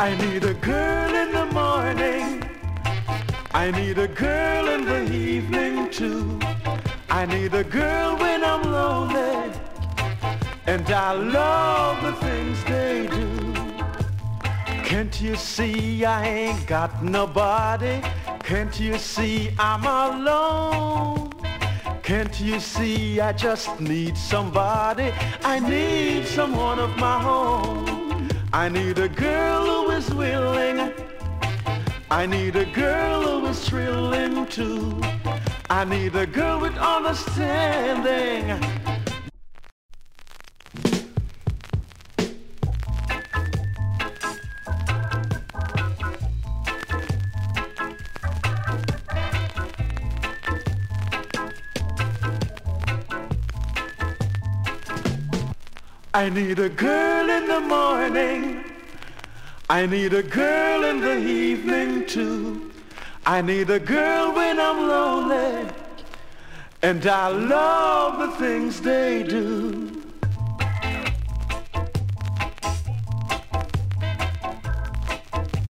I need a girl in the morning. I need a girl in the evening too. I need a girl when I'm lonely. And I love the things they do. Can't you see I ain't got nobody? Can't you see I'm alone? Can't you see I just need somebody? I need someone of my own. I need a girl who is willing. I need a girl who is thrilling too. I need a girl with understanding. I need a girl in the morning. I need a girl in the evening too. I need a girl when I'm lonely. And I love the things they do.